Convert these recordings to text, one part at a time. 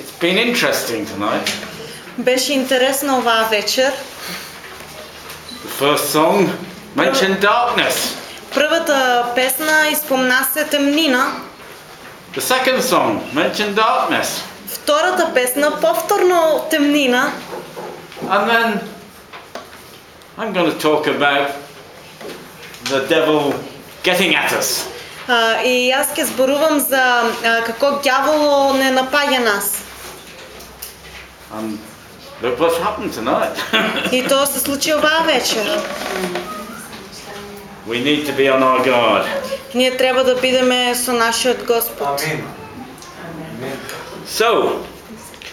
It's been interesting tonight. Беше интересна оваа вечер. The first song mentioned darkness. Првата песна изпомна се темнина. The second song mentioned darkness. Втората песна повторно темнина. And then I'm going to talk about the devil getting at us. А, и аз ќе зборувам за а, како ѓаволо не напаѓа нас. And look what's happened tonight. И тоа се случи оваа вечер. we need to be on our guard. Ние треба да бидеме со нашиот Господ. Амин. So,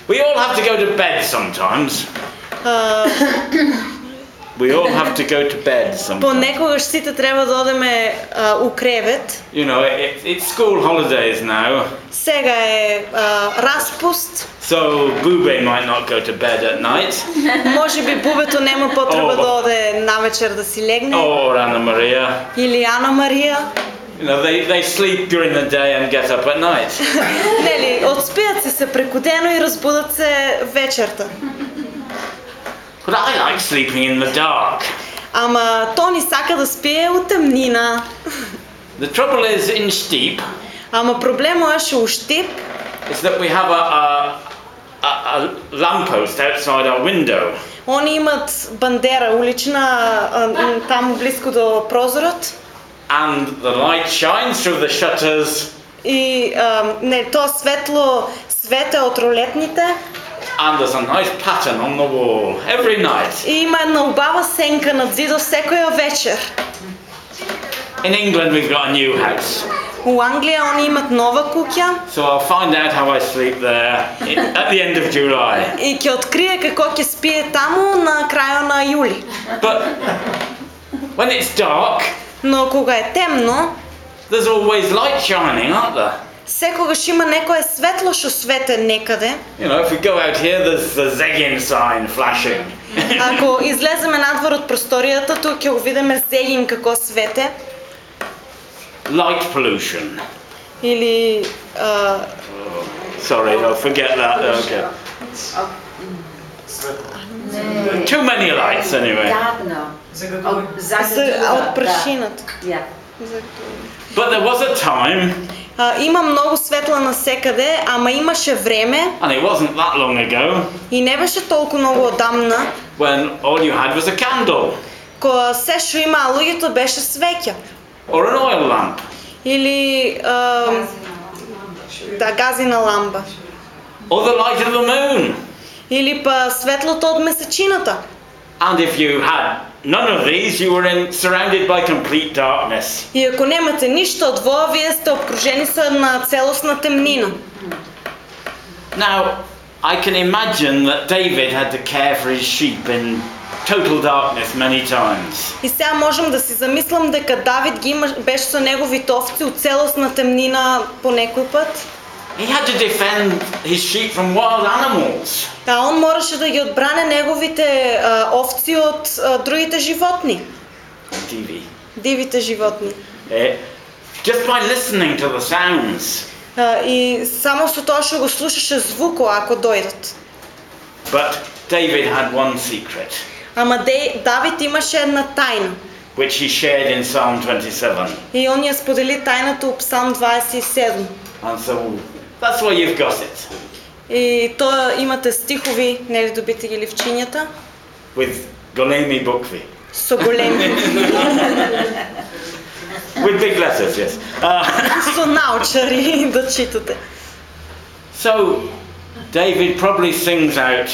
we all have to go to bed sometimes. А, We all have to go to bed sometimes. понекогаш сите треба да одеме а, у кревет. You know, it, it's school holidays now, Сега е а, распуст. so Bube might not go to bed at night, Може би бубето нема потреба О. да оде навечер да си легне. or Anna Maria. Или Ана Марија. You know, they, they sleep during the day and get up at night. Нели, отспият се се преку дено и разбудат се вечерта. But I like sleeping in the dark. Ама то ни сака да спие у темнина. The trouble is in Stip. Ама проблема е што у штип. Is that we have a, a a, a lamppost outside our window. Они имат бандера улична там близко до прозорот. And the light shines through the shutters. И не то светло света од ролетните. and there's a nice pattern on the wall every night. и има една убава сенка над зидот секоја вечер. In England we've got a new house. У Англија они имат нова куќа So I'll find out how I sleep there i- at the end of July. и ќе открие како ќе спие таму на крајот на јули. But when it's dark, Но кога е темно, there's always light shining, aren't there? Секогаш има некое светло што свете некаде. You know, if we go out here, there's the Zegin sign flashing. Ако излеземе надвор од просторијата, тука ќе го видиме Зегин како свете Light pollution. или а, Sorry, I'll forget that. Okay. Too many lights, anyway. Гадно. Какво? От за, од прашината. Да. Ja. But there was a time, А, има многу светла насекаде, ама имаше време and it wasn't that long ago, и не беше толку многу одамна, when all you had was a candle кога се што имаа луѓето беше свеќа or an oil lamp. или а, да газина ламба or the light of the moon. или па светлото од месечината. And if you had none of these, you were in, surrounded by complete darkness. И ако немате ништо од во, вие сте обкружени со на целосна темнина. Now, I can imagine that David had to care for his sheep in total darkness many times. И сега можам да си замислам дека Давид ги има, беше со неговите овци у целосна темнина по некој пат. He had to defend his sheep from wild animals. А он мораше да ги одбране неговите а, овци од а, другите животни, TV. дивите животни. Eh, just by listening to the sounds. А, и само со тоа што го слушаше звуко ако дојдат. But David had one secret, Ама Де, Давид имаше една тајна. which he shared in Psalm 27. И он ја сподели тајната у Псалм 27. And so that's why you've got it. И тоа имате стихови, нели добите ги ливчињата, With Golemi Bukvi. со големи, With big letters, yes. Uh, со научари да читате. so, David probably sings out,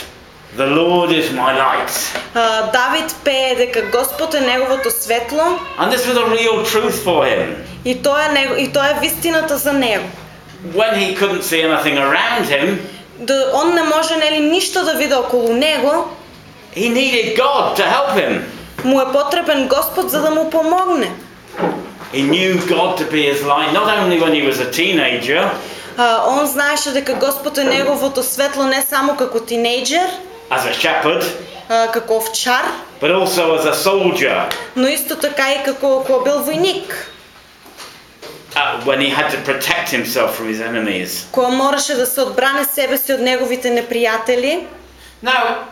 The Lord is my light. А, Давид пее дека Господ е неговото светло And this was a real truth for him. и тоа е него, и тоа е вистината за него. When he couldn't see anything around him, Да он не може нели ништо да види околу него, he needed God to help him. му е потребен Господ за да му помогне. He knew God to be his light, not only when he was a teenager, А, он знаеше дека Господ е неговото светло не само како тинејџер, as a shepherd, а, како овчар, but also as a soldier. но исто така и како кога бил војник. uh, when he had to protect himself from his enemies. кога мораше да се отбране себе си од неговите непријатели. Now,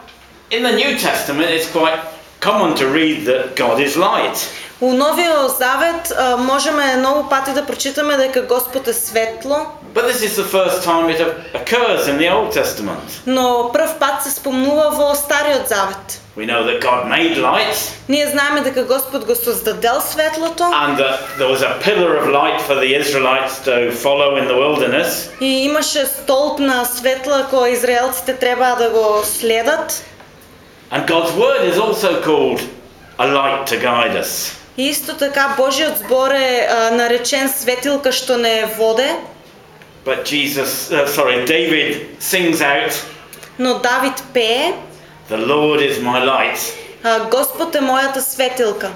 in the New Testament, it's quite common to read that God is light. У Новиот Завет а, можеме многу пати да прочитаме дека Господ е светло, But this is the first time it occurs in the Old Testament. но прв пат се спомнува во Стариот Завет. We know that God made light Ние знаеме дека Господ го создадел светлото and that there was a pillar of light for the Israelites to follow in the wilderness. и имаше столб на светла кој израелците требаа да го следат. And God's word is also called a light to guide us. И исто така Божиот збор е а, наречен светилка што не воде, But Jesus, uh, sorry, David sings out, но Давид пее The Lord is my light. а, Господ е мојата светилка.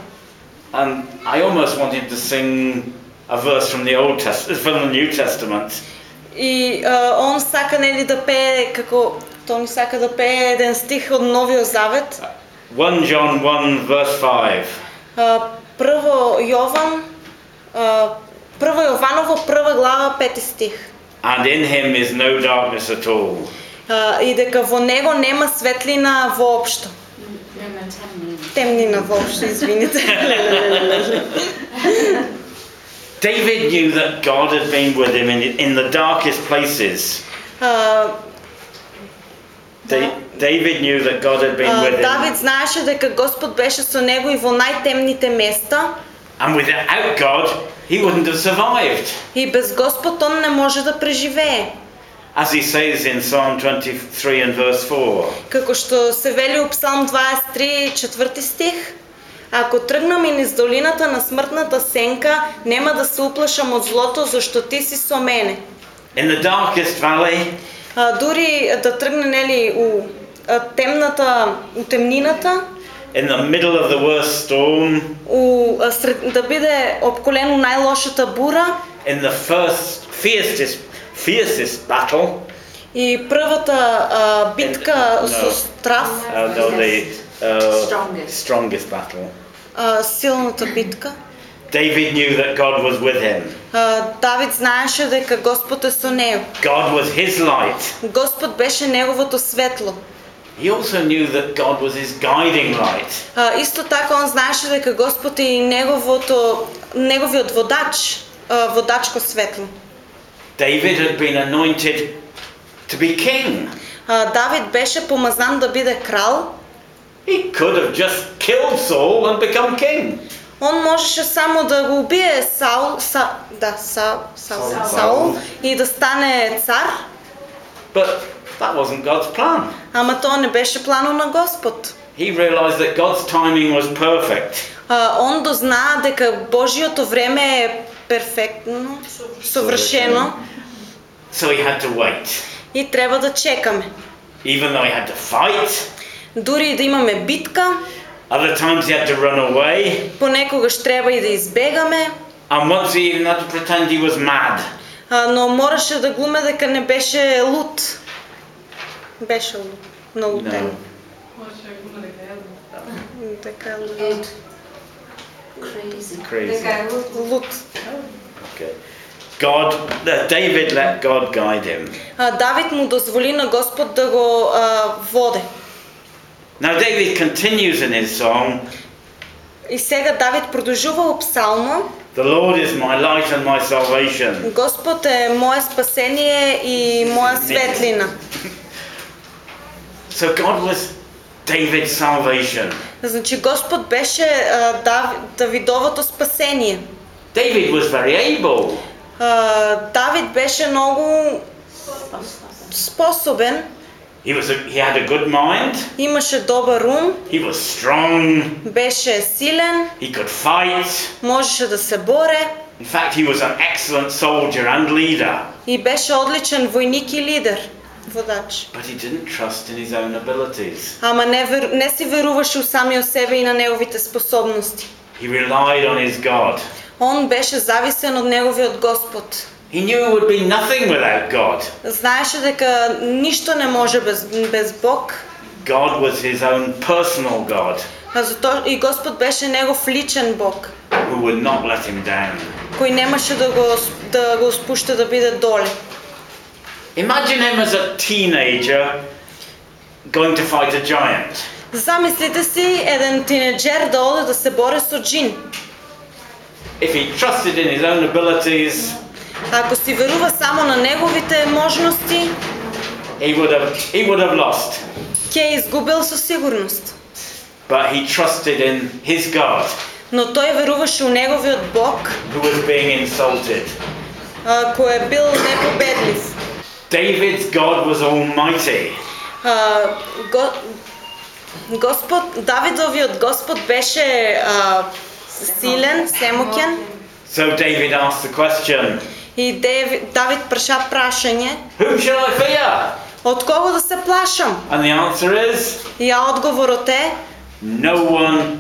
And I almost wanted to sing a verse from the Old Testament, from the New Testament. И а, он сака нели да пее како Тони сака да пее еден стих од Новиот Завет. 1 John 1 verse 5. А, прво Јован а, прво Јованово прва глава пети стих. And in him is no darkness at all. А, и дека во него нема светлина воопшто. Нема темнина. Темнина воопшто, извините. David knew that God had been with him in, in the darkest places. А, Da- David knew that God had been with him. Давид знаеше дека Господ беше со него и во најтемните места And without God, he wouldn't have survived. и без Господ он не може да преживее. As he says in Psalm 23 and verse 4. Како што се вели у Псалм 23, четврти стих, Ако тргнам и низ долината на смртната сенка, нема да се уплашам од злото, зашто ти си со мене. In the darkest valley, А, дури да тргне нели у темната, у темнината, in the middle of the worst storm, у, а, сред, да биде обколено најлошата бура in the first fiercest fiercest battle, и првата а, битка No. со страв, uh, no, the uh, Strongest. strongest battle. а, силната битка, David knew that God was with him. а, Давид знаеше дека Господ е со него. God was his light. Господ беше неговото светло. He also knew that God was his guiding light. А, исто така он знаеше дека Господ е и неговото неговиот водач, а, водачко светло. David had been anointed to be king. А, Давид беше помазан да биде крал. He could have just killed Saul and become king. Он можеше само да го убие Саул, са, да, Са, Саул, Саул. Саул и да стане цар, But that wasn't God's plan. ама тоа не беше плано на Господ. He realized that God's timing was perfect. А, он дознаа дека Божиото време е перфектно, совршено So he had to wait. и треба да чекаме. Even though he had to fight, Дури и да имаме битка, other times he had to run away, понекогаш треба и да избегаме, and once he even had to pretend he was mad. а, но мораше да глуме дека не беше луд. Беше луд, налутен. Така луд. Crazy. Дека е луд. луд. Okay. God, David let God guide him. А, Давид му дозволи на Господ да го воде. Now David continues in his song, И сега Давид продължува псалма. The Lord is my light and my salvation. Господ е мое спасение и моя светлина. So God was David's salvation. Значи Господ беше а, Дав, Давидовото спасение. David was very able. А, Давид беше много способен, He was a, he had a good mind. имаше добър ум, He was strong. беше силен, He could fight. можеше да се боре In fact, he was an excellent soldier and leader. и беше отличен войник и лидер, водач. But he didn't trust in his own abilities. Ама не, вер... не си веруваше у самия себе и на неговите способности. He relied on his God. Он беше зависен от неговиот Господ. He knew it would be nothing without God. Знаеше дека ништо не може без, без Бог, God was his own personal God а зато и Господ беше негов личен Бог, who would not let him down. кој немаше да го, да го спушта да биде доле. Imagine him as a teenager going to fight a giant. Замислите си еден тинеджер да оде да се бори со джин. If he trusted in his own abilities, Ако си верува само на неговите можности, he would have he would have lost. ќе е изгубил со сигурност. But he trusted in his God, Но тој веруваше у неговиот Бог, who was being insulted. а, кој е бил непобедлив. David's God was almighty. А, го, Господ, Давидовиот Господ беше а, силен, семоќен So David asked the question, и Деви, Давид праша прашање Whom shall I fear? од кого да се плашам? And the answer is И ја одговорот е no one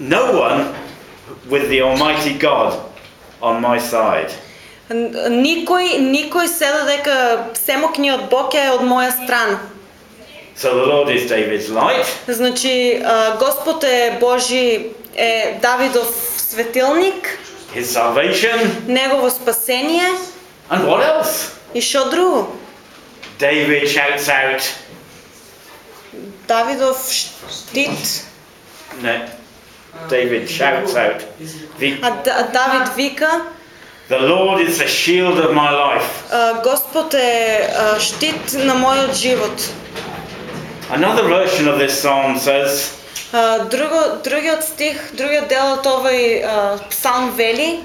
no one with the almighty God on my side. Н- Никој, никој се дека семокниот Бог е од моја страна. So the Lord is David's light, Значи, а, Господ е Божи, е Давидов светилник, his salvation, негово спасение and what else? и шо друго? David shouts out, Давидов штит, no, David shouts out, the, а, Д- а Давид вика, the Lord is the shield of my life. а, Господ е а, штит на мојот живот. Another version of this psalm says, А, Друго, другиот стих, другиот дел од овој а, псалм вели,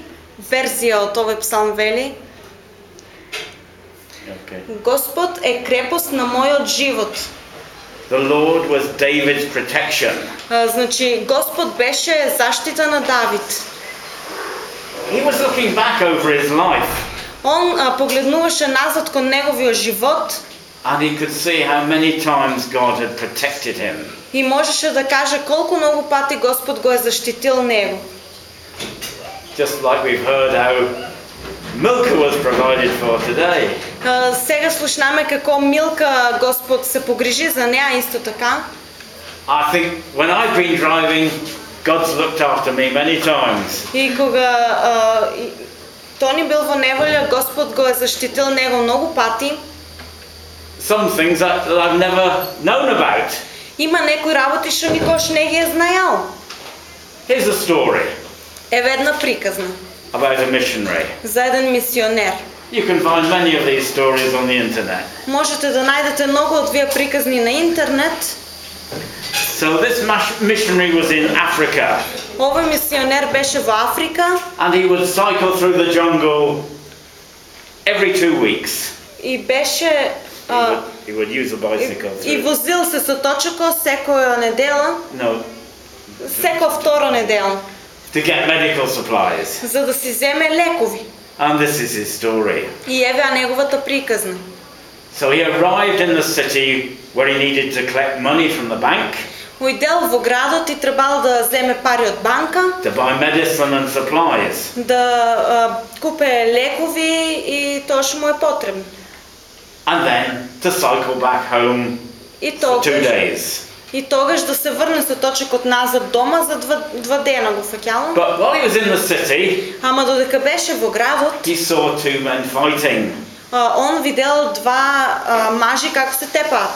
верзија од овој псалм вели, okay. Господ е крепост на мојот живот. The Lord was David's protection. А, Значи, Господ беше заштита на Давид. He was looking back over his life Он а, погледнуваше назад кон неговиот живот and he could see how many times God had protected him. и можеше да каже колку многу пати Господ го е заштитил него. Just like we've heard how Milka was provided for today. А, Сега слушнаме како Милка Господ се погрижи за неа исто така. I think when I've been driving, God's looked after me many times. И кога а, и, Тони бил во неволја, Господ го е заштитил него многу пати. Some things that, that I've never known about. Има некои работи што никош не ги е знаел. Here's a story Еве една приказна about a missionary. за еден мисионер. You can find many of these stories on the internet. Можете да најдете многу од вие приказни на интернет. So this mas- missionary was in Africa Овој мисионер беше во Африка and he would cycle through the jungle every two weeks. и беше He а, would, he would use a bicycle и, и through. возил се со точоко секоја недела, No, секоја втора недела, to get medical supplies. за да си земе лекови. And this is his story. И еве а неговата приказна. So he arrived in the city where he needed to collect money from the bank Уидел во градот и требал да земе пари од банка, to buy medicine and supplies. да а, купе лекови и тоа му е потребно. And then to cycle back home И for two тогаш, days. и тогаш да се врне со точокот назад дома за два, два дена го фаќало. But while he was in the city, Ама додека беше во градот, he saw two men fighting. а, он видел два а, мажи како се тепаат.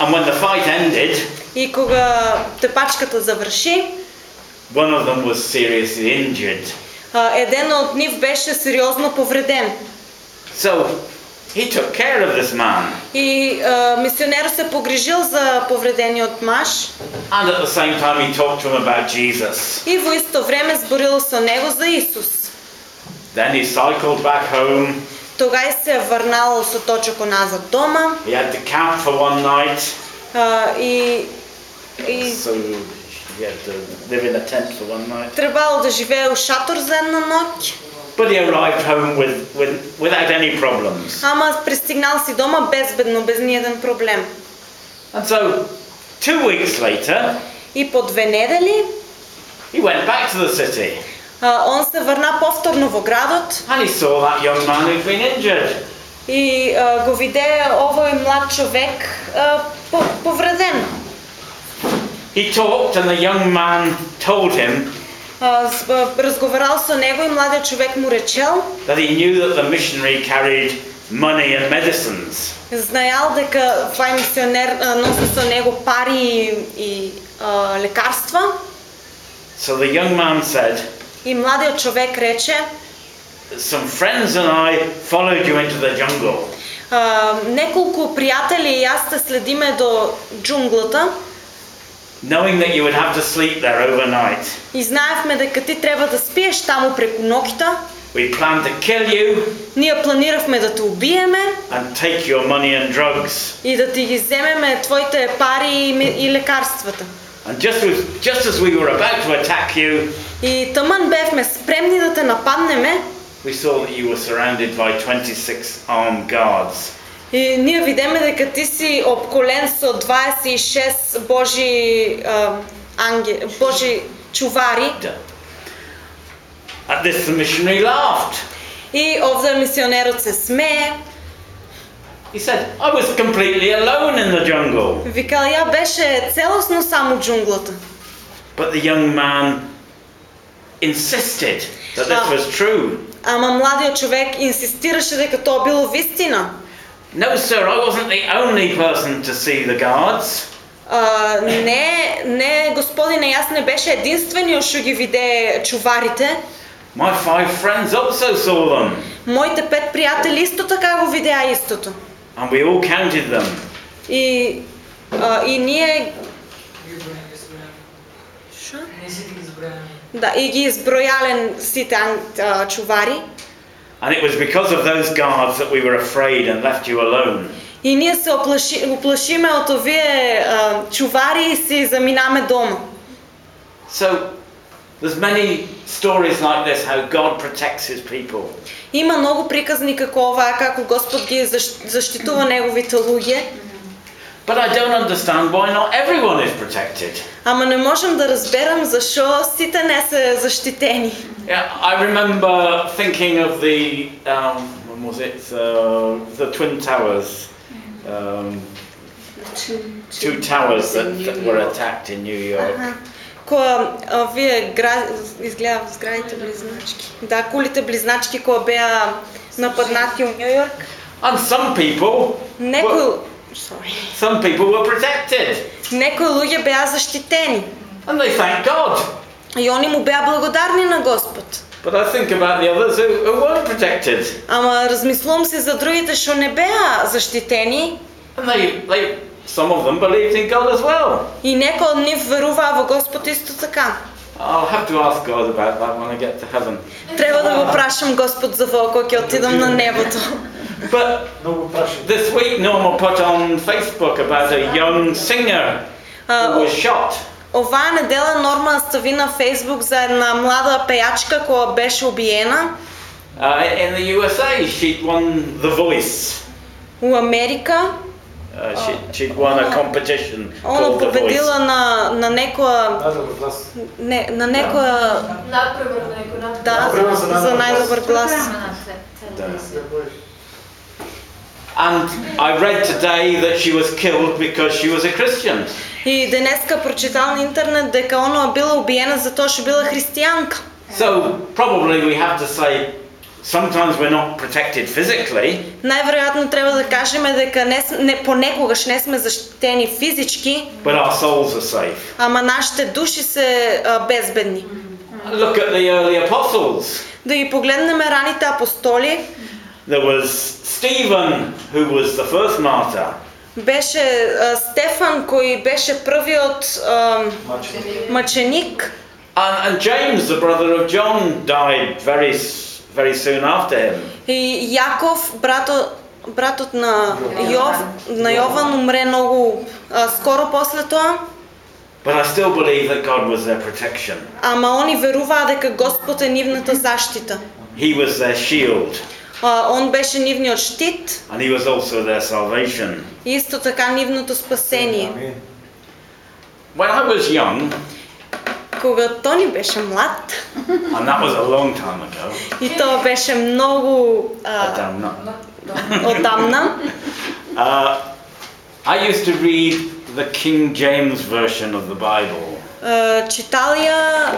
And when the fight ended, И кога тепачката заврши, one of them was seriously injured. а, еден од нив беше сериозно повреден. So he took care of this man. И а, мисионерот се погрижил за повредениот маж And at the same time, he talked to him about Jesus. и во исто време зборил со него за Исус. Then he cycled back home. Тогај се врнал со точоко назад дома He had to camp for one night. а, и, и So he had to live in a tent for one night. требало да живее у шатор за една ноќ. But he arrived home with, with, without any problems. Ама пристигнал си дома безбедно, без ниеден проблем. And so, two weeks later, И по две недели he went back to the city. а, он се врна повторно во градот And he saw that young man who'd been injured. и а, го видее овој млад човек а, по, повреден. He talked, and the young man told him А, с- а, разговарял со него и младият човек му речел, that he knew that the missionary carried money and medicines. знаел дека това е мисионер а, носи со него пари и, и а, лекарства. So the young man said, И младият човек рече, Some friends and I followed you into the jungle. а, неколко приятели и аз те следиме до джунглата knowing that you would have to sleep there overnight. и знаехме дека ти трябва да спиеш таму преку ноќта. We planned to kill you Ние планиравме да те убиеме and take your money and drugs. и да ти ги вземеме твоите пари и, ми- и лекарствата. And just as, just as we were about to attack you, И тъмън бевме спремни да те нападнеме we saw that you were surrounded by 26 armed guards. И ние видиме дека ти си обколен со 26 Божи а, анге, Божи чувари. At this, missionary laughed. И овде мисионерот се смее. He said, I was completely alone in the jungle. Викал, ја беше целосно само джунглата. But the young man insisted that this was true. Ама младиот човек инсистираше дека тоа било вистина. No, sir, I wasn't the only person to see the guards. А, не, не, господине, јас не беше единствениот што ги виде чуварите. My five friends also saw them, Моите пет пријатели исто така го видеа истото. and we all counted them. И, а, и ние Шо? Не си ги изброяваме. Да, и ги избројален сите ан- а, чувари. And it was because of those guards that we were afraid and left you alone. И ние се оплаши, оплашиме од овие а, чувари и си заминаме дома. So there's many stories like this how God protects his people. Има многу приказни како оваа, како Господ ги защ- заштитува неговите луѓе. But I don't understand why not everyone is protected. Ама не можам да разберам зашо сите не се заштитени. Yeah, I remember thinking of the um, when was it uh, the twin towers, um, Two, two towers that, in New that were York. attacked in New York. Која а, вие гра... изгледа зградите близначки. Да, кулите близначки кои беа нападнати у Нью Йорк. And some people, Некои were, Sorry. some people were protected, Некои луѓе беа заштитени. and they thank God. И они му беа благодарни на Господ. But I think about the others who, who weren't protected, Ама размислувам се за другите што не беа заштитени and they, they, some of them believed in God as well. и некои од нив веруваа во Господ исто така. I'll have to ask God about that when I get to heaven. Треба да го прашам Господ за во кога ќе отидам на небото. But Много прашам. this week, Norma put on Facebook about a young singer А, who was shot. Оваа недела Норма стави на Фейсбук за една млада пејачка која беше убиена Uh, in the USA, she'd won The Voice. у Америка. Uh, she, she'd won a competition Она called The Voice. победила на, на некоја Да, добър глас. не, на некоја Надпревар на некој над... да, Програма за за најдобар најдобар глас. Програма на те- телевизија. Да бъдеш. And I read today that she was killed because she was a Christian. И денеска прочитал на интернет дека она била убиена затоа што била христијанка. So probably we have to say sometimes we're not protected physically, Најверојатно треба да кажеме дека не, см- не понекогаш не сме заштитени физички, but our souls are safe. ама нашите души се а, безбедни. Look at the early apostles. Да ги погледнеме раните апостоли, There was Stephen, who was the first martyr. беше а, Стефан кој беше првиот а, Маченик. мъченик And, and James, the brother of John, died very, s- very soon after him. и Јаков, брато, братот на Јов, на Јован умре многу а, скоро после тоа, But I still believe that God was their protection. ама они веруваа дека Господ е нивната заштита. He was their shield, А, он беше нивниот штит and He was also their salvation. исто така нивното спасение. When I was young, Кога Тони беше млад, and that was a long time ago, и тоа беше многу I а, одамна, Uh, I used to read the King James version of the Bible. Е, читал я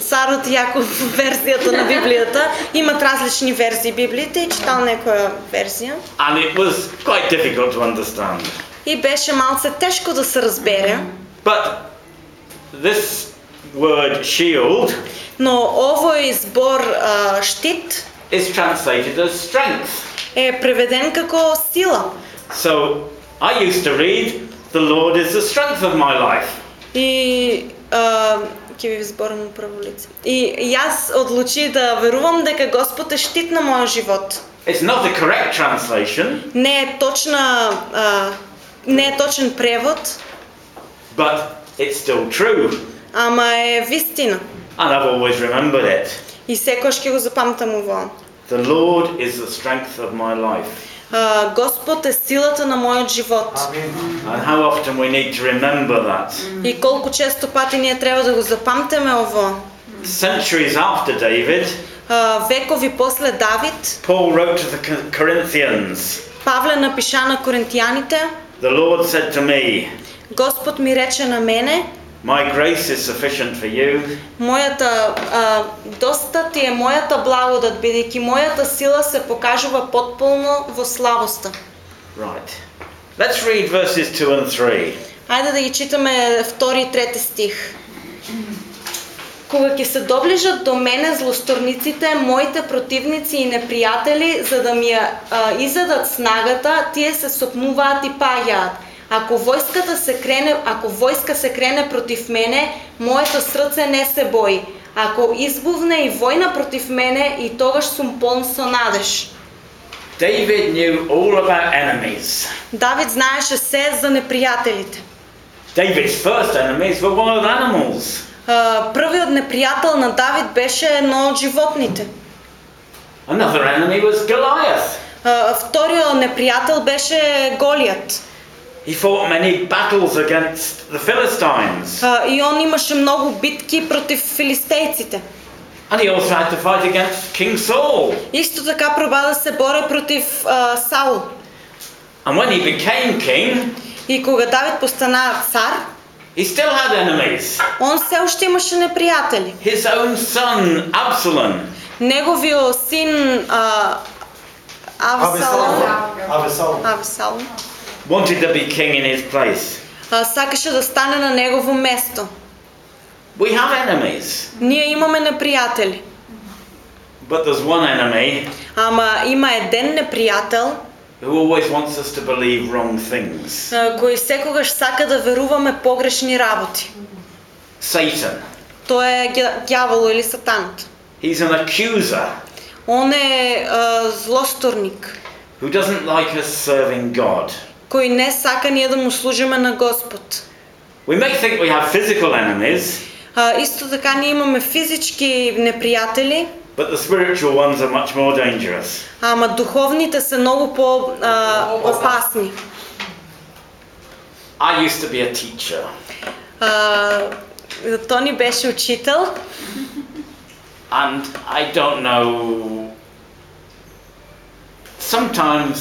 царът Яков версията на Библията. Имат различни версии Библиите и читал някоя версия. And it was quite difficult to understand. И беше малце тежко да се разбере. But this word shield Но овој збор а, штит is translated as strength. е преведен како сила. So I used to read, The Lord is the strength of my life. И а, ќе ви зборам право лице. И јас одлучи да верувам дека Господ е штит на мојот живот. It's not a correct translation, Не е точна а, не е точен превод, but it's still true. ама е вистина. And I've always remembered it. И секојаш ќе го запамтам ово. The Lord is the strength of my life. А, Господ е силата на мојот живот. Амин. And how often we need to remember that. И колку често пати ние треба да го запамтиме ово. Centuries after David, А, векови после Давид, Paul wrote to the Co- Corinthians, Павле напиша на коринтијаните, The Lord said to me, Господ ми рече на мене, My grace is sufficient for you, мојата а, доста ти е мојата благодат, бидејќи мојата сила се покажува потполно во слабоста. Right. Let's read verses 2 and 3. Ајде да ги читаме втори и трети стих. Кога ќе се доближат до мене злосторниците, моите противници и непријатели, за да ми ја а, изедат снагата, тие се сопнуваат и паѓаат. Ако војската се крене, ако војска се крене против мене, моето срце не се бои. Ако избувне и војна против мене, и тогаш сум полн со надеж. David knew all about enemies. Давид знаеше се за непријателите. David's first enemies were wild animals. А, Првиот непријател на Давид беше едно од животните. Another enemy was Goliath. А, Вториот непријател беше Голијат. He fought many battles against the Philistines. А, И он имаше многу битки против филистејците. And he also had to fight against King Saul. Исто така проба да се бори против а, Саул. And when he became king, И кога Давид постана цар, he still had enemies. он се уште имаше непријатели. His own son, Absalom, Неговиот син а, Авсалом, Авесалом. Авсалом wanted to be king in his place. а, сакаше да стане на негово место. We have enemies, Ние имаме непријатели, but there's one enemy ама има еден непријател who always wants us to believe wrong things. а, кој секогаш сака да веруваме погрешни работи. Satan. Тој е ѓа- ѓавол или сатанот. He's an accuser Он е а, злосторник, who doesn't like us serving God. Кој не сака ние да му служиме на Господ. We may think we have physical enemies, А, исто така ние имаме физички непријатели, but the spiritual ones are much more dangerous. ама духовните се многу по а, опасни. I used to be a teacher, А, Тони беше учител and I don't know. Sometimes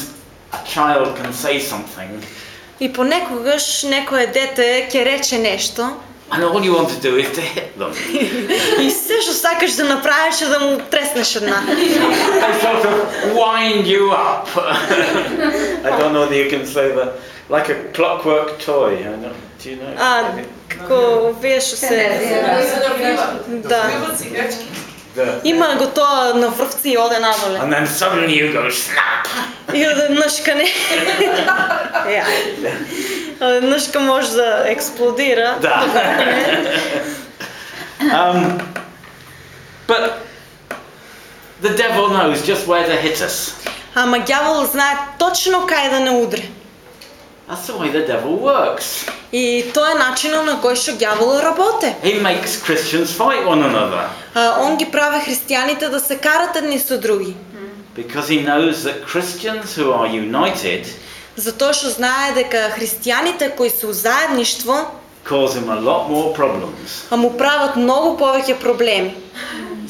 a child can say something, и понекогаш некое дете ќе рече нешто and all you want to do is to hit them. и се што сакаш да направиш е да му треснеш една. They sort of wind you up. I don't know that you can say that. Like a clockwork toy. I don't, do you know? А, како вие што се... Да. The- Има го тоа на врвци и оде надоле. and then suddenly you go snap. И одеднаш кане... Ја. Одеднаш ка може да експлодира. Da. um, but the devil knows just where to hit us. Ама ѓавол знае точно кај да не удре. That's the way the devil works. И тоа е начинот на кој што ѓавол работе. He makes Christians fight one another А, он ги прави христијаните да се карат едни со други. because he knows that Christians who are united Затоа што знае дека христијаните кои се у заедништво cause him a lot more problems. а му прават многу повеќе проблеми.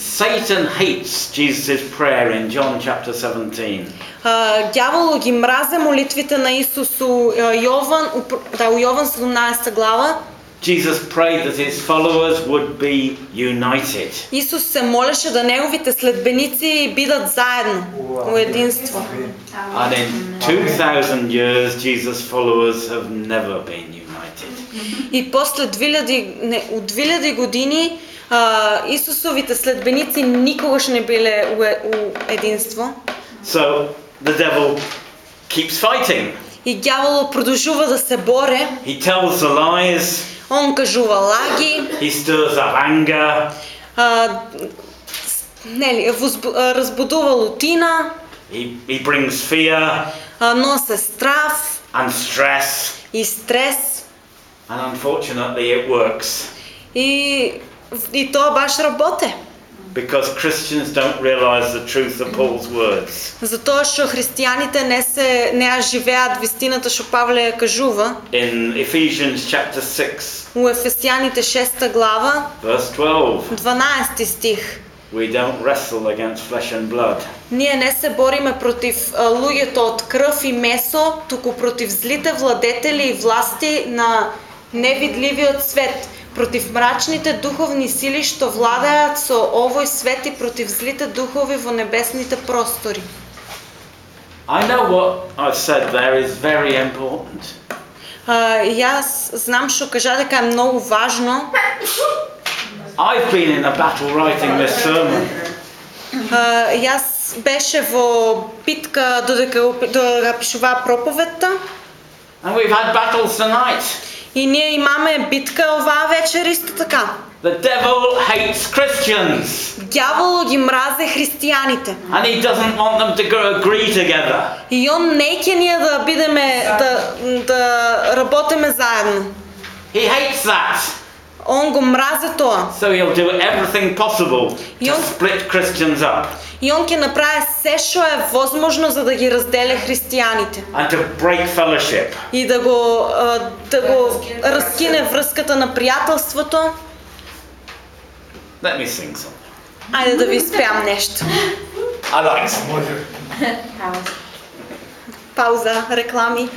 Satan hates Jesus' prayer in John chapter 17. А, ѓавол ги мразе молитвите на Исус у а, Јован, у, пр- да, у Јован 17 глава, Jesus prayed that his followers would be united. Исус се молеше да неговите следбеници бидат заедно, у единство. And in 2000 years, Jesus' followers have never been united. И после 2000, не, от 2000 години а, Исусовите следбеници никогаш не биле у, единство. So the devil keeps fighting. И дяволът продължува да се боре. He tells the lies, Он кажува лаги, he stirs up anger, с- нели, разбудува лутина, he, he brings fear а, носе страх and stress, и стрес. and unfortunately, it works И, и то баш работе. because Christians don't realize the truth of Paul's words. Затоа што християните не се не ја живеат вистината што Павле ја кажува In Ephesians chapter 6, у Ефесяните 6 глава, verse 12, 12 стих. we don't wrestle against flesh and blood, Ние не се бориме против а, луѓето од крв и месо, туку против злите владетели и власти на невидливиот свет, против мрачните духовни сили што владеат со овој свет и против злите духови во небесните простори. I know what I've said there is very important. А, јас знам што кажа дека е многу важно. I've been in a battle writing this sermon, А, јас беше во битка додека ја пишуваа проповедта and we've had battles tonight. И ние имаме битка оваа вечер исто така. The devil hates Christians, Дјаволот ги мразе христијаните. and he doesn't want them to agree together. И он не ќе ние да бидеме да да работиме заедно. He hates that, Он го мразе тоа. so he'll do everything possible to Yon- split Christians up И он ќе направи се што е возможно за да ги разделе христијаните and to break fellowship. и да го да го раскине врската на пријателството. Let me sing something. Ајде да ви спеам нешто. I like. Може. Пауза, реклами.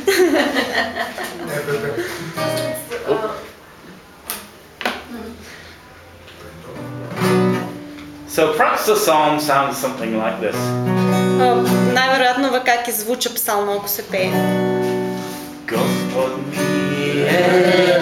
So perhaps the psalm sounds something like this. А, Најверојатно вака ќе звучи псалмо ако се пее. Gospod mi je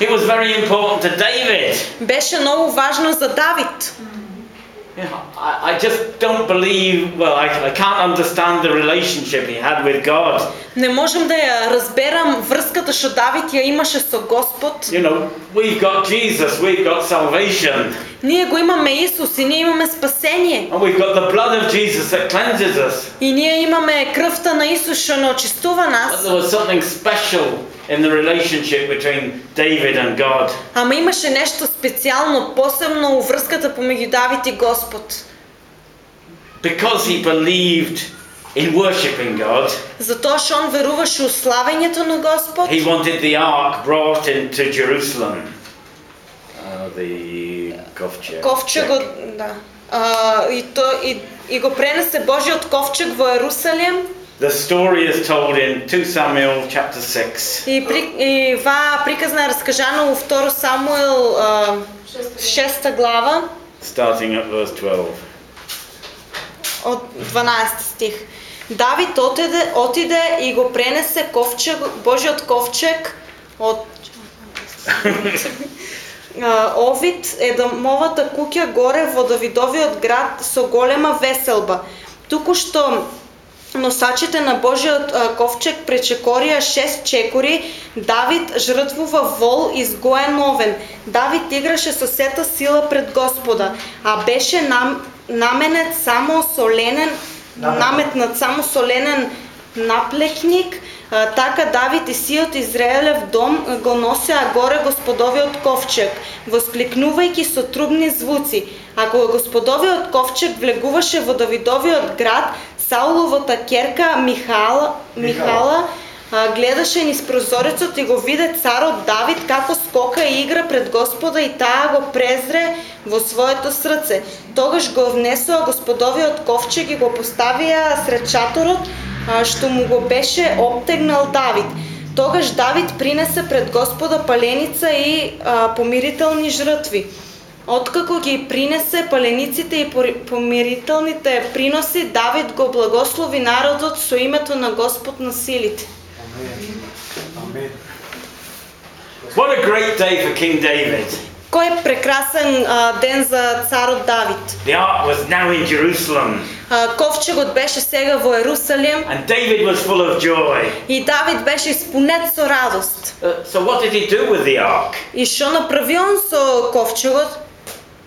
It was very important to David. Беше многу важно за Давид. You know, I, I just don't believe, well, I, I can't understand the relationship he had with God. Не можам да ја разберам врската што Давид ја имаше со Господ. You know, we've got Jesus, we've got salvation, Ние го имаме Исус и ние имаме спасение. and we've got the blood of Jesus that cleanses us. И ние имаме крвта на Исус што не очистува But нас. there was something special in the relationship between David and God. Ама имаше нешто специјално, посебно у врската помеѓу Давид и Господ. Because he believed in worshipping God, затоа што он веруваше у славењето на Господ. he wanted the ark brought into Jerusalem. Uh, the kovчег. Ковчегот, да. А, и, то, и, и го пренесе Божиот ковчег во Ерусалим. The story is told in 2 Samuel chapter 6. И, при, и ва приказна е раскажана во 2 Самуил а, 6 глава starting at verse 12. Од 12 стих. Давид отиде, отиде и го пренесе ковчег, Божиот ковчег А, Овид е домовата куќа горе во Давидовиот град со голема веселба. Туку што носачите на Божиот ковчег пречекорија шест чекори, Давид жртвува вол изгоен овен. Давид играше со сета сила пред Господа, а беше нам, наменет само соленен, Наметнат. само соленен наплекник, така Давид и сиот Израелев дом го носеа горе Господовиот ковчег, воскликнувајќи со трубни звуци. А кога Господовиот ковчег влегуваше во Давидовиот град, Сауловата керка Михала, Михала а, гледаше низ прозорецот и го виде царот Давид како скока и игра пред Господа и таа го презре во своето срце. Тогаш го внесоа Господовиот ковчег и го поставија сред шаторот, а, што му го беше обтегнал Давид. Тогаш Давид принесе пред Господа паленица и а, помирителни жртви. Откако ги принесе палениците и помирителните приноси, Давид го благослови народот со името на Господ на силите. Амин. Амин. What a great day for King David. Кој е прекрасен а, ден за царот Давид. The ark was now in Jerusalem, А, ковчегот беше сега во Ерусалим and David was full of joy. и Давид беше испунет со радост. Uh, so, what did he do with the ark? И што направи он со ковчегот?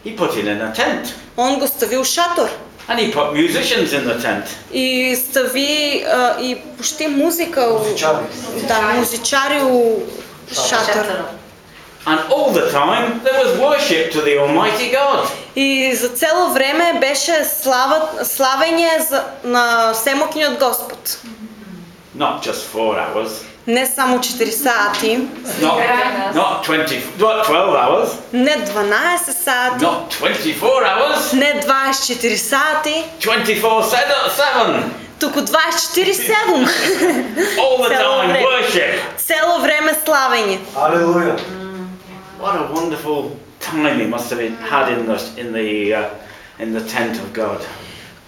He put it in a tent, Он го стави у шатор. And he put musicians in the tent. И стави а, и пушти музика у... Музичари. Да, музичари у шатор. And all the time, there was worship to the Almighty God. И за цело време беше слава, славење за, на Семокниот Господ. Not just four hours, Не само 4 сати, not, not 20, not 12 hours, не 12 сати, not 24 hours, не 24 сати, 24 7. туку 24-7. All the Цело time, време. worship. Цело време славење. Алелуя. What a wonderful time he must have had in the, in the, uh, in the tent of God.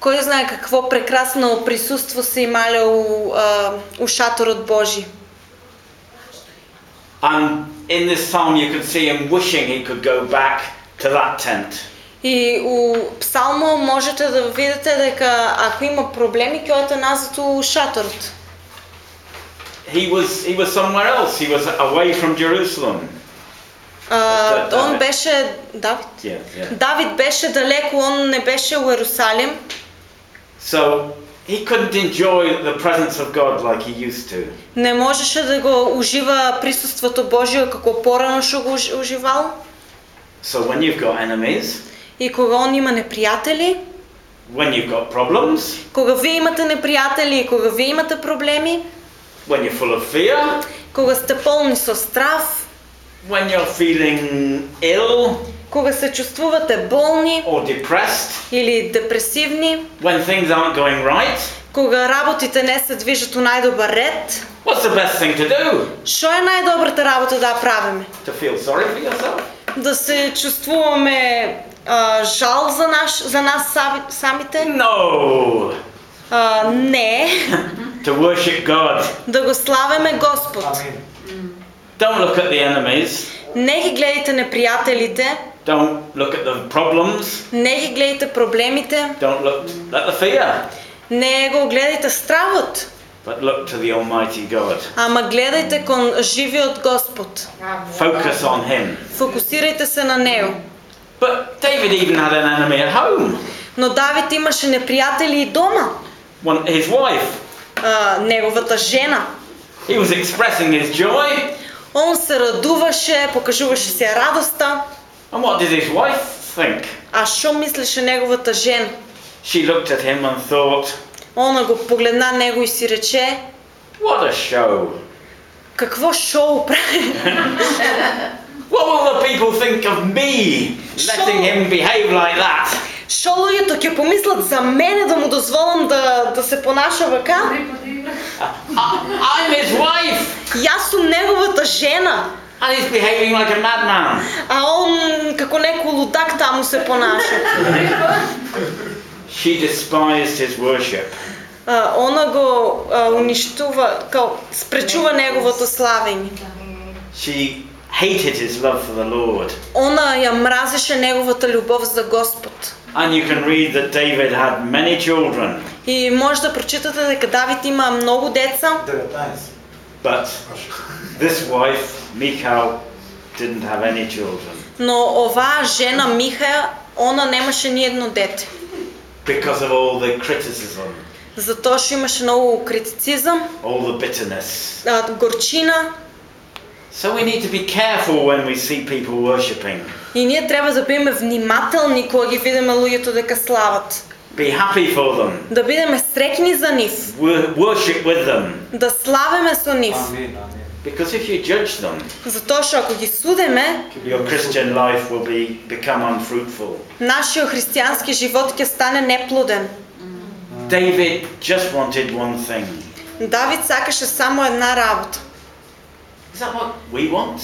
Кој знае какво прекрасно присуство се имале у, а, у шаторот Божи. И у Псалмо можете да видите дека ако има проблеми, ќе одите назад у шаторот. He was, he was somewhere else, he was away from Jerusalem. А, Да, он Давид. беше Давид. Yeah, yeah. Давид беше далеко, он не беше у Ерусалим, So he couldn't enjoy the presence of God like he used to. не можеше да го ужива присуството Божие како порано што го уж- уживал. So when you've got enemies, И кога он има непријатели, when you've got problems, кога вие имате непријатели и кога вие имате проблеми, when you're full of fear, кога сте полни со страв, when you're feeling ill кога се чувствувате болни or depressed, или депресивни, when things aren't going right, кога работите не се движат у најдобар ред, what's the best thing to do? што е најдобрата работа да ја правиме? To feel sorry for yourself? Да се чувствуваме а, жал за, наш, за нас сами, самите? No! А, не, To worship God. да го славиме Господ. Don't look at the enemies. Не ги гледайте непријателите, Don't look at the problems. не ги гледайте проблемите, Don't look at the fear. не го гледайте стравот, But look to the Almighty God. ама гледајте кон живиот Господ. Focus on Him. Фокусирајте се на него. But David even had an enemy at home. Но Давид имаше непријатели и дома. One, his wife. А, неговата жена. He was expressing his joy. Он се радуваше, покажуваше се радоста. And what did his wife think? А што мислеше неговата жена? She looked at him and thought, Она го погледна него и си рече, What a show! какво шоу прави? What will the people think of me letting him behave like that? Шо луѓето ќе помислат за мене да му дозволам да, да се понаша вака? I, I'm his wife, Јас сум неговата жена, and he's behaving like a madman. а он како некој лудак таму се понаша. She despised his worship. А, она го а, уништува, као спречува неговото славење. She hated his love for the Lord. Она ја мразеше неговата љубов за Господ. And you can read that David had many children, И може да прочитате дека Давид има многу деца, 19. but this wife, Michal, didn't have any children но оваа жена Михаја, она немаше ни едно дете. because of all the criticism, Затоа што имаше многу критицизам, all the bitterness. а, горчина So we need to be careful when we see people worshipping. и ние треба да бидеме внимателни кога ги видиме луѓето дека слават. Be happy for them. Да бидеме среќни за нив, Wor- Worship with them. да славиме со нив. Амин, амин. Because if you judge them, Затоа што ако ги судиме, your Christian life will be become unfruitful. нашиот христијански живот ќе стане неплоден. David just wanted one thing. Давид сакаше само една работа. Is that what we want?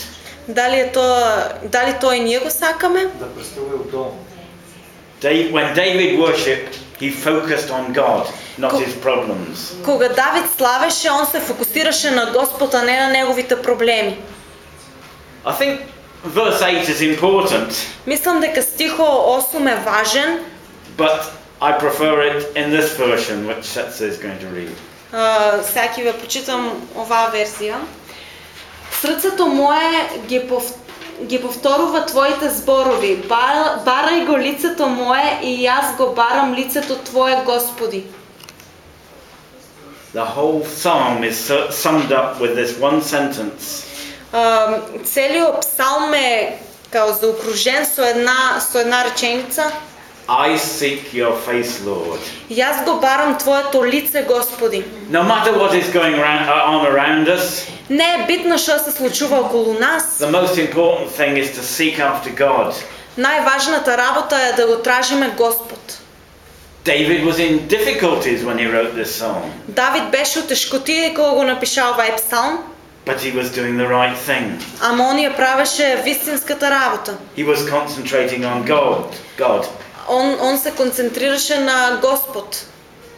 Дали е тоа, дали тоа и ние го сакаме? Да престува у дом. Da- When David worshipped, he focused on God, not Cool. his problems. Кога Давид славеше, он се фокусираше на Господ, а не на неговите проблеми. I think verse 8 is important, Мислам дека стихо 8 е важен, but I prefer it in this version, which Setsa is going to read. а, сега ќе ве почитам оваа верзија. Срцето мое ги, пов... ги повторува твоите зборови. Ба- Барај го лицето мое и јас го барам лицето твое, Господи. The whole psalm is su- summed up with this one sentence А, целиот псалм е као заокружен со една со една реченица. I seek your face, Lord. Јас го барам твоето лице, Господи. No matter what is going around, uh, on around us, Не е битно што се случува околу нас. the most important thing is to seek after God. Најважната работа е да го тражиме Господ. David was in difficulties when he wrote this psalm, Давид беше у тешкотии кога го напиша овај псалм, but he was doing the right thing. ама он ја правеше вистинската работа. He was concentrating on God. God. Он, он се концентрираше на Господ.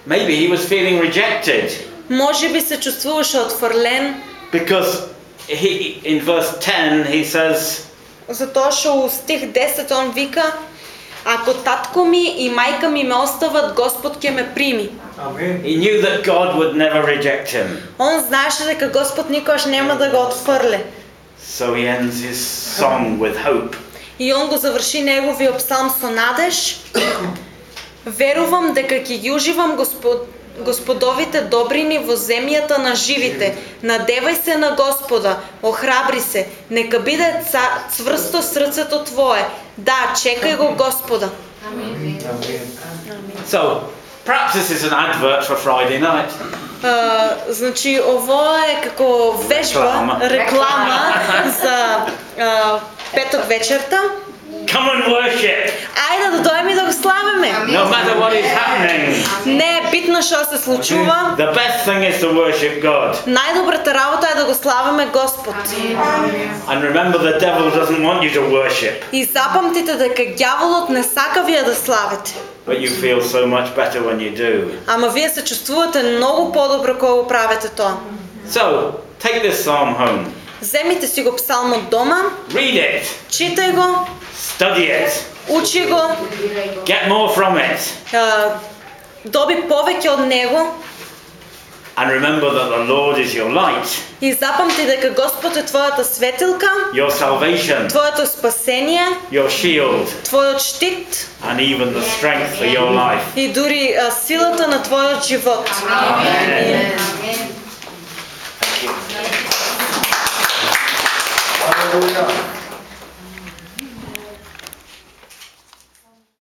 Maybe he was feeling rejected Може би се чувствуваше отвърлен, because he, in verse 10 he says, затоа што у стих 10 он вика Ако татко ми и мајка ми ме остават, Господ ќе ме прими. Амин. he knew that God would never reject him. Он знаеше дека Господ никогаш нема да го отфрле. So he ends his song with hope. И он го заврши неговиот псалм со надеж. Верувам дека ќе ги уживам Господ, Господовите добрини во земјата на живите. Надевај се на Господа, охрабри се, нека биде ца, цврсто срцето твое. Да, чекај го Господа. Амин. So perhaps this is an advert for Friday night. А, значи, ово е како вежба, Реклама. реклама за а, петок вечерта. Come and worship, Ајде да дојме и да го славиме. no matter what is happening. Не е битно што се случува. The best thing is to worship God. Најдобрата работа е да го славиме Господ. And remember, the devil doesn't want you to worship, И запамтите дека ѓаволот не сака вие да славите. but you feel so much better when you do. Ама вие се чувствувате многу подобро кога го правите тоа. So take this psalm home, Земите си го псалмот дома, read it, читај го, study it, учи го, get more from it, а, доби повеќе од него and remember that the Lord is your light, и запамти дека Господ е твојата светилка, your salvation, твоето спасение, your shield, твојот штит and even the strength for your life. и дури а, силата на твојот живот. Amen. 没味道